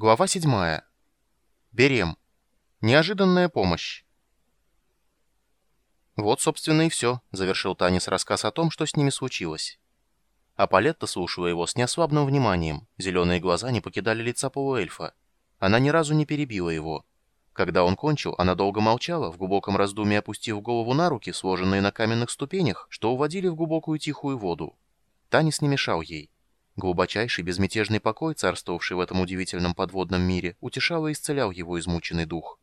Глава 7. Берем. Неожиданная помощь. Вот, собственно, и все, завершил Танис рассказ о том, что с ними случилось. А Палетта, слушая его с неослабным вниманием, зеленые глаза не покидали лица полуэльфа. Она ни разу не перебила его. Когда он кончил, она долго молчала, в глубоком раздумье опустив голову на руки, сложенные на каменных ступенях, что уводили в глубокую тихую воду. Танис не мешал ей. Глубочайший безмятежный покой, царствовавший в этом удивительном подводном мире, утешал и исцелял его измученный дух.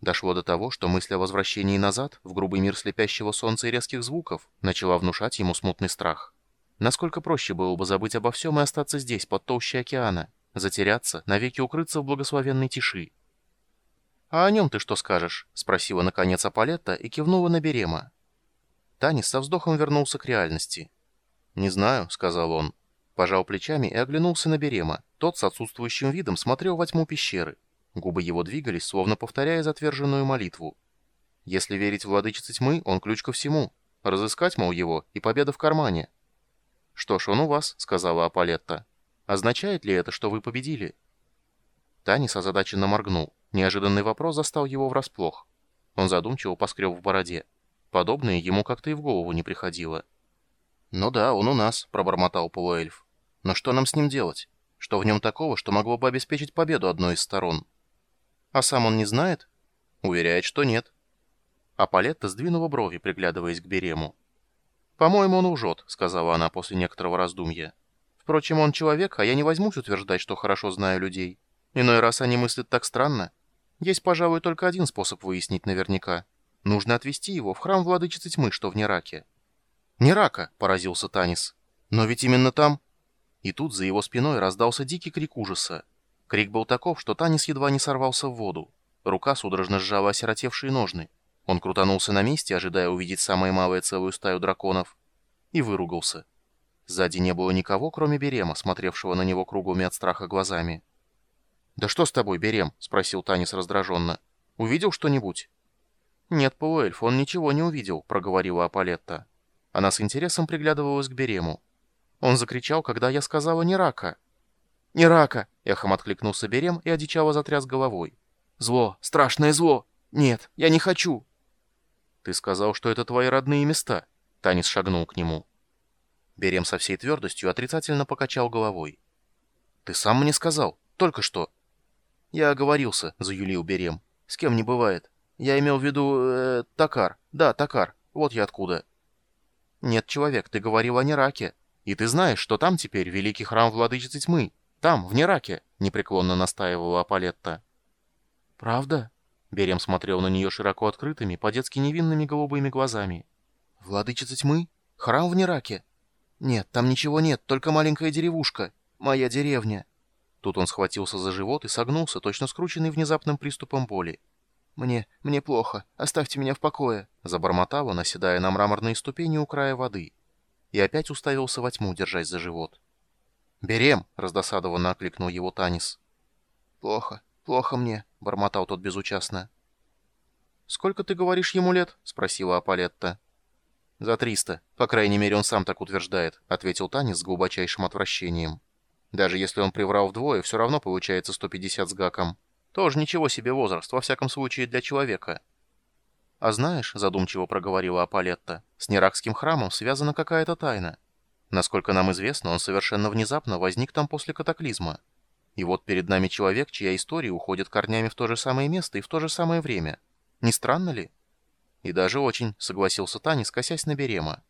Дошло до того, что мысль о возвращении назад, в грубый мир слепящего солнца и резких звуков, начала внушать ему смутный страх. Насколько проще было бы забыть обо всем и остаться здесь, под толщей океана, затеряться, навеки укрыться в благословенной тиши. «А о нем ты что скажешь?» — спросила наконец Аполетта и кивнула на Берема. Танис со вздохом вернулся к реальности. «Не знаю», — сказал он. Пожал плечами и оглянулся на Берема. Тот с отсутствующим видом смотрел во тьму пещеры. Губы его двигались, словно повторяя затверженную молитву. Если верить владычице тьмы, он ключ ко всему. Разыскать, мол, его, и победа в кармане. «Что ж, он у вас», — сказала Аполетта. «Означает ли это, что вы победили?» Танис озадаченно моргнул. Неожиданный вопрос застал его врасплох. Он задумчиво поскреб в бороде. Подобное ему как-то и в голову не приходило. «Ну да, он у нас», — пробормотал полуэльф. «Но что нам с ним делать? Что в нем такого, что могло бы обеспечить победу одной из сторон?» «А сам он не знает?» «Уверяет, что нет». А Палетта сдвинула брови, приглядываясь к Берему. «По-моему, он лжет», — сказала она после некоторого раздумья. «Впрочем, он человек, а я не возьмусь утверждать, что хорошо знаю людей. Иной раз они мыслят так странно. Есть, пожалуй, только один способ выяснить наверняка. Нужно отвести его в храм владычицы тьмы, что в Нераке». «Нерака!» — поразился Танис. «Но ведь именно там...» И тут за его спиной раздался дикий крик ужаса. Крик был таков, что Танис едва не сорвался в воду. Рука судорожно сжала осиротевшие ножны. Он крутанулся на месте, ожидая увидеть самое малое целую стаю драконов, и выругался. Сзади не было никого, кроме Берема, смотревшего на него круглыми от страха глазами. «Да что с тобой, Берем?» — спросил Танис раздраженно. «Увидел что-нибудь?» «Нет, полуэльф, он ничего не увидел», — проговорила Аполетта. Она с интересом приглядывалась к Берему. Он закричал, когда я сказала «не рака». «Не рака!» — эхом откликнулся Берем и одичало затряс головой. «Зло! Страшное зло! Нет, я не хочу!» «Ты сказал, что это твои родные места», — Танис шагнул к нему. Берем со всей твердостью отрицательно покачал головой. «Ты сам мне сказал, только что». «Я оговорился», — заюлил Берем. «С кем не бывает. Я имел в виду... Э, Такар. Да, Такар. Вот я откуда». «Нет, человек, ты говорил о Нераке. И ты знаешь, что там теперь великий храм владычицы тьмы. Там, в Нераке», — непреклонно настаивала Аполетта. «Правда?» Берем смотрел на нее широко открытыми, по-детски невинными голубыми глазами. «Владычица тьмы? Храм в Нераке? Нет, там ничего нет, только маленькая деревушка. Моя деревня». Тут он схватился за живот и согнулся, точно скрученный внезапным приступом боли. «Мне... мне плохо. Оставьте меня в покое», — забормотал он, оседая на мраморные ступени у края воды. И опять уставился во тьму, держась за живот. «Берем!» — раздосадованно окликнул его Танис. «Плохо. «Плохо мне», — бормотал тот безучастно. «Сколько, ты говоришь, ему лет?» — спросила Аполетта. «За триста. По крайней мере, он сам так утверждает», — ответил Танис с глубочайшим отвращением. «Даже если он приврал вдвое, все равно получается 150 с гаком. Тоже ничего себе возраст, во всяком случае, для человека». «А знаешь», — задумчиво проговорила Аполетта, — «с Неракским храмом связана какая-то тайна. Насколько нам известно, он совершенно внезапно возник там после катаклизма». И вот перед нами человек, чья история уходит корнями в то же самое место и в то же самое время. Не странно ли? И даже очень, согласился Танис, косясь на Берема.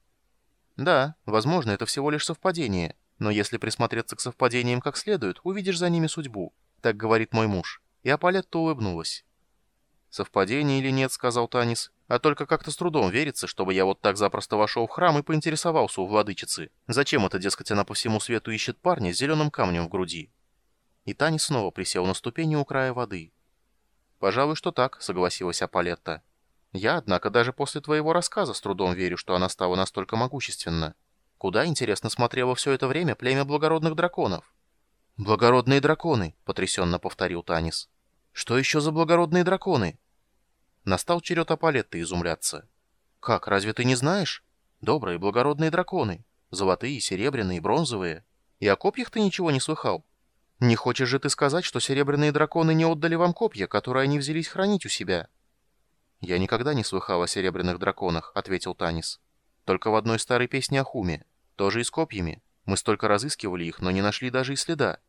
Да, возможно, это всего лишь совпадение, но если присмотреться к совпадениям как следует, увидишь за ними судьбу. Так говорит мой муж. И Аполетта улыбнулась. «Совпадение или нет», — сказал Танис, — «а только как-то с трудом верится, чтобы я вот так запросто вошел в храм и поинтересовался у владычицы. Зачем это, дескать, она по всему свету ищет парня с зеленым камнем в груди?» И Тани снова присел на ступени у края воды. «Пожалуй, что так», — согласилась Аполетта. «Я, однако, даже после твоего рассказа с трудом верю, что она стала настолько могущественна. Куда, интересно, смотрело все это время племя благородных драконов?» «Благородные драконы», — потрясенно повторил Танис. «Что еще за благородные драконы?» Настал черед Аполетты изумляться. «Как, разве ты не знаешь? Добрые благородные драконы. Золотые, серебряные, бронзовые. И о копьях ты ничего не слыхал?» Не хочешь же ты сказать, что серебряные драконы не отдали вам копья, которые они взялись хранить у себя?» «Я никогда не слыхал о серебряных драконах», — ответил Танис. «Только в одной старой песне о Хуме. Тоже и с копьями. Мы столько разыскивали их, но не нашли даже и следа.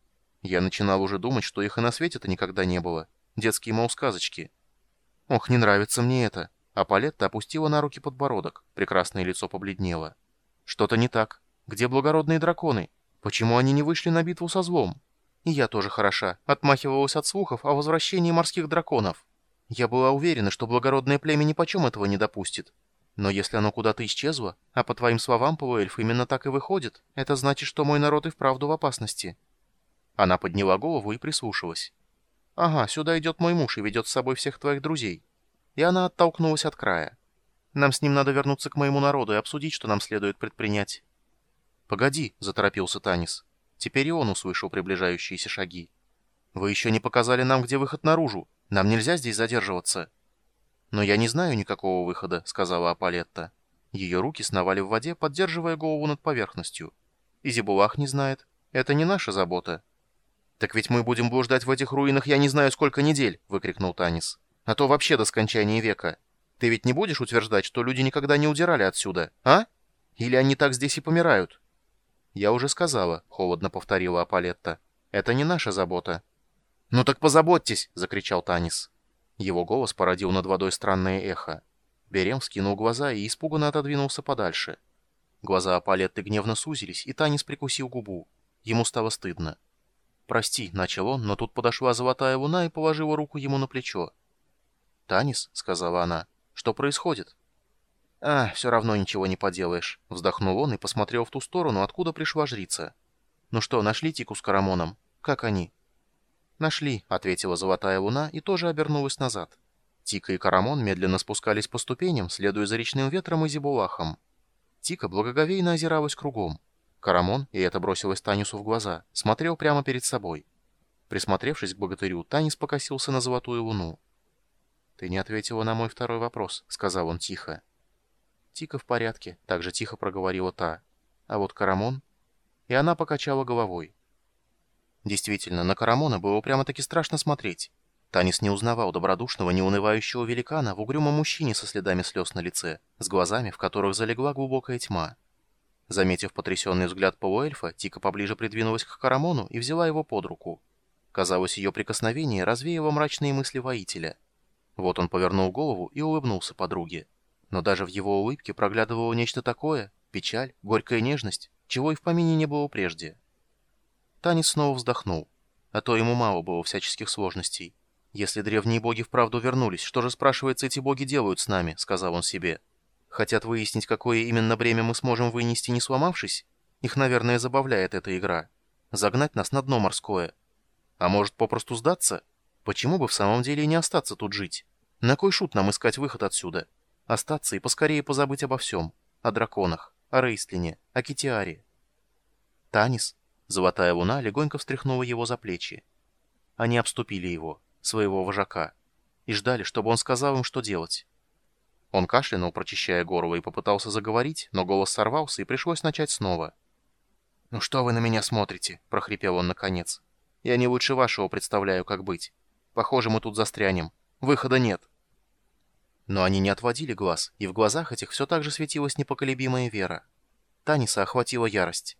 Я начинал уже думать, что их и на свете-то никогда не было. Детские, мол, сказочки. Ох, не нравится мне это». А Палетта опустила на руки подбородок. Прекрасное лицо побледнело. «Что-то не так. Где благородные драконы? Почему они не вышли на битву со злом?» И я тоже хороша, отмахивалась от слухов о возвращении морских драконов. Я была уверена, что благородное племя ни почем этого не допустит. Но если оно куда-то исчезло, а по твоим словам, полуэльф, именно так и выходит, это значит, что мой народ и вправду в опасности». Она подняла голову и прислушалась. «Ага, сюда идет мой муж и ведет с собой всех твоих друзей». И она оттолкнулась от края. «Нам с ним надо вернуться к моему народу и обсудить, что нам следует предпринять». «Погоди», — заторопился Танис. Теперь и он услышал приближающиеся шаги. «Вы еще не показали нам, где выход наружу. Нам нельзя здесь задерживаться». «Но я не знаю никакого выхода», — сказала Апалетта. Ее руки сновали в воде, поддерживая голову над поверхностью. И не знает. Это не наша забота. «Так ведь мы будем блуждать в этих руинах я не знаю сколько недель», — выкрикнул Танис. «А то вообще до скончания века. Ты ведь не будешь утверждать, что люди никогда не удирали отсюда, а? Или они так здесь и помирают?» «Я уже сказала», — холодно повторила Апалетта. «Это не наша забота». «Ну так позаботьтесь!» — закричал Танис. Его голос породил над водой странное эхо. Берем скинул глаза и испуганно отодвинулся подальше. Глаза Апалетты гневно сузились, и Танис прикусил губу. Ему стало стыдно. «Прости», — начал он, но тут подошла золотая луна и положила руку ему на плечо. «Танис», — сказала она, — «что происходит?» «А, все равно ничего не поделаешь», — вздохнул он и посмотрел в ту сторону, откуда пришла жрица. «Ну что, нашли Тику с Карамоном? Как они?» «Нашли», — ответила Золотая Луна и тоже обернулась назад. Тика и Карамон медленно спускались по ступеням, следуя за речным ветром и зибулахом. Тика благоговейно озиралась кругом. Карамон, и это бросилось Танису в глаза, смотрел прямо перед собой. Присмотревшись к богатырю, Танис покосился на Золотую Луну. «Ты не ответила на мой второй вопрос», — сказал он тихо. «Тика в порядке», — так же тихо проговорила та. «А вот Карамон...» И она покачала головой. Действительно, на Карамона было прямо-таки страшно смотреть. Танис не узнавал добродушного, неунывающего великана в угрюмом мужчине со следами слез на лице, с глазами, в которых залегла глубокая тьма. Заметив потрясенный взгляд полуэльфа, Тика поближе придвинулась к Карамону и взяла его под руку. Казалось, ее прикосновение развеяло мрачные мысли воителя. Вот он повернул голову и улыбнулся подруге но даже в его улыбке проглядывало нечто такое, печаль, горькая нежность, чего и в помине не было прежде. Танец снова вздохнул, а то ему мало было всяческих сложностей. «Если древние боги вправду вернулись, что же, спрашивается, эти боги делают с нами?» — сказал он себе. «Хотят выяснить, какое именно бремя мы сможем вынести, не сломавшись? Их, наверное, забавляет эта игра. Загнать нас на дно морское. А может, попросту сдаться? Почему бы в самом деле не остаться тут жить? На кой шут нам искать выход отсюда?» Остаться и поскорее позабыть обо всем. О драконах, о Рейстлине, о Китиаре. Танис, золотая луна, легонько встряхнула его за плечи. Они обступили его, своего вожака, и ждали, чтобы он сказал им, что делать. Он кашлянул, прочищая горло, и попытался заговорить, но голос сорвался, и пришлось начать снова. «Ну что вы на меня смотрите?» — прохрипел он наконец. «Я не лучше вашего представляю, как быть. Похоже, мы тут застрянем. Выхода нет». Но они не отводили глаз, и в глазах этих все так же светилась непоколебимая вера. Таниса охватила ярость.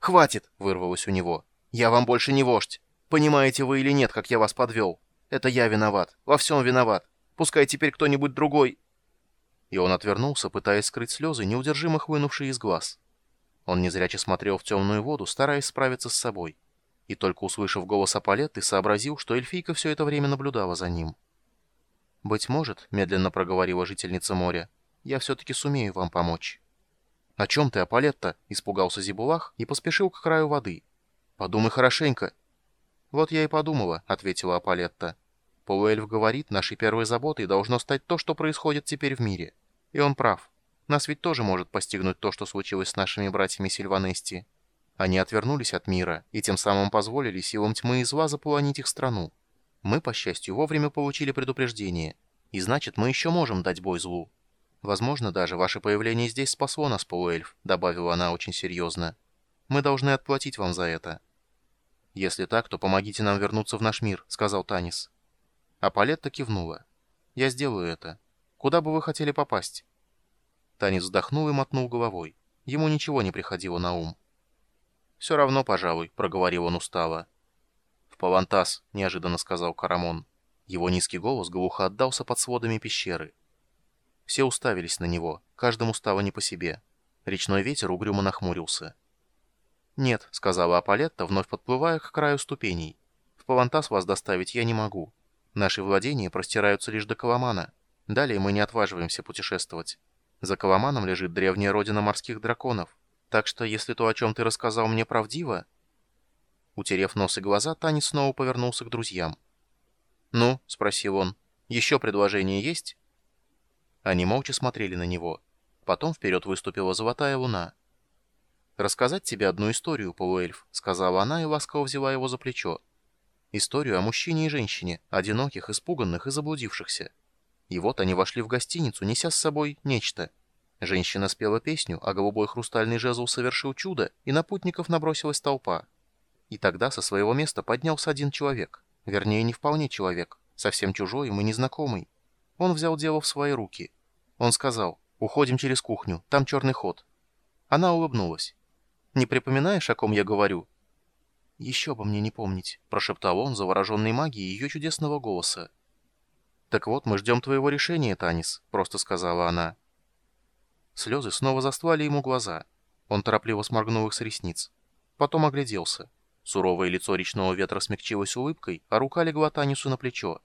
«Хватит!» — вырвалось у него. «Я вам больше не вождь. Понимаете вы или нет, как я вас подвел? Это я виноват. Во всем виноват. Пускай теперь кто-нибудь другой...» И он отвернулся, пытаясь скрыть слезы, неудержимо хлынувшие из глаз. Он незряче смотрел в темную воду, стараясь справиться с собой. И только услышав голос Апалетты, сообразил, что эльфийка все это время наблюдала за ним. «Быть может», — медленно проговорила жительница моря, — «я все-таки сумею вам помочь». «О чем ты, Аполетта?» — испугался Зибулах и поспешил к краю воды. «Подумай хорошенько». «Вот я и подумала», — ответила Аполетта. «Полуэльф говорит, нашей первой заботой должно стать то, что происходит теперь в мире. И он прав. Нас ведь тоже может постигнуть то, что случилось с нашими братьями Сильванести. Они отвернулись от мира и тем самым позволили силам тьмы и зла заполонить их страну. Мы, по счастью, вовремя получили предупреждение, и значит, мы еще можем дать бой злу. Возможно, даже ваше появление здесь спасло нас, полуэльф», — добавила она очень серьезно. «Мы должны отплатить вам за это». «Если так, то помогите нам вернуться в наш мир», — сказал Танис. А Палетта кивнула. «Я сделаю это. Куда бы вы хотели попасть?» Танис вздохнул и мотнул головой. Ему ничего не приходило на ум. «Все равно, пожалуй», — проговорил он устало. «В Павантас», — неожиданно сказал Карамон. Его низкий голос глухо отдался под сводами пещеры. Все уставились на него, каждому стало не по себе. Речной ветер угрюмо нахмурился. «Нет», — сказала Аполетта, вновь подплывая к краю ступеней. «В Павантас вас доставить я не могу. Наши владения простираются лишь до Каламана. Далее мы не отваживаемся путешествовать. За Каламаном лежит древняя родина морских драконов. Так что, если то, о чем ты рассказал мне, правдиво...» Утерев нос и глаза, Танис снова повернулся к друзьям. «Ну?» — спросил он. «Еще предложение есть?» Они молча смотрели на него. Потом вперед выступила золотая луна. «Рассказать тебе одну историю, полуэльф», — сказала она и ласково взяла его за плечо. «Историю о мужчине и женщине, одиноких, испуганных и заблудившихся. И вот они вошли в гостиницу, неся с собой нечто. Женщина спела песню, а голубой хрустальный жезл совершил чудо, и на путников набросилась толпа. И тогда со своего места поднялся один человек. Вернее, не вполне человек, совсем чужой ему незнакомый. Он взял дело в свои руки. Он сказал, «Уходим через кухню, там черный ход». Она улыбнулась. «Не припоминаешь, о ком я говорю?» «Еще бы мне не помнить», — прошептал он, завороженный магией ее чудесного голоса. «Так вот, мы ждем твоего решения, Танис», — просто сказала она. Слезы снова застлали ему глаза. Он торопливо сморгнул их с ресниц. Потом огляделся. Суровое лицо речного ветра смягчилось улыбкой, а рука легла Танису на плечо.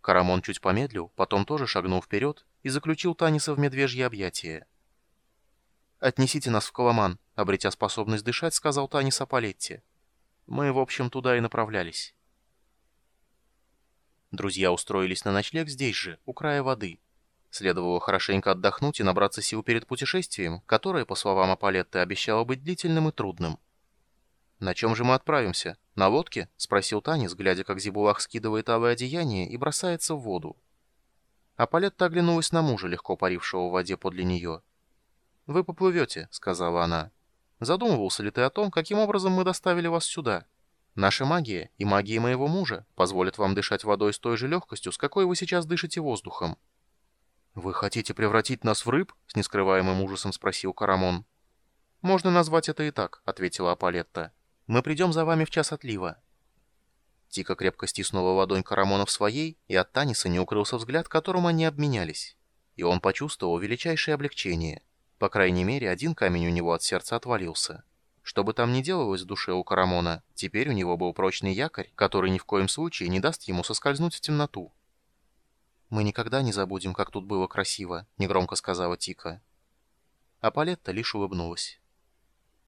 Карамон чуть помедлил, потом тоже шагнул вперед и заключил Таниса в медвежье объятие. «Отнесите нас в Коломан», — обретя способность дышать, сказал Танис Апалетти. «Мы, в общем, туда и направлялись». Друзья устроились на ночлег здесь же, у края воды. Следовало хорошенько отдохнуть и набраться сил перед путешествием, которое, по словам Апалетты, обещало быть длительным и трудным. «На чем же мы отправимся? На лодке?» — спросил Танис, глядя, как Зибулах скидывает алое одеяние и бросается в воду. А Палетта оглянулась на мужа, легко парившего в воде подле нее. «Вы поплывете», — сказала она. «Задумывался ли ты о том, каким образом мы доставили вас сюда? Наша магия и магия моего мужа позволят вам дышать водой с той же легкостью, с какой вы сейчас дышите воздухом». «Вы хотите превратить нас в рыб?» — с нескрываемым ужасом спросил Карамон. «Можно назвать это и так», — ответила Апалетта. Мы придем за вами в час отлива». Тика крепко стиснула ладонь Карамона в своей, и от Таниса не укрылся взгляд, которым они обменялись. И он почувствовал величайшее облегчение. По крайней мере, один камень у него от сердца отвалился. Что бы там ни делалось в душе у Карамона, теперь у него был прочный якорь, который ни в коем случае не даст ему соскользнуть в темноту. «Мы никогда не забудем, как тут было красиво», — негромко сказала Тика. А Палетта лишь улыбнулась.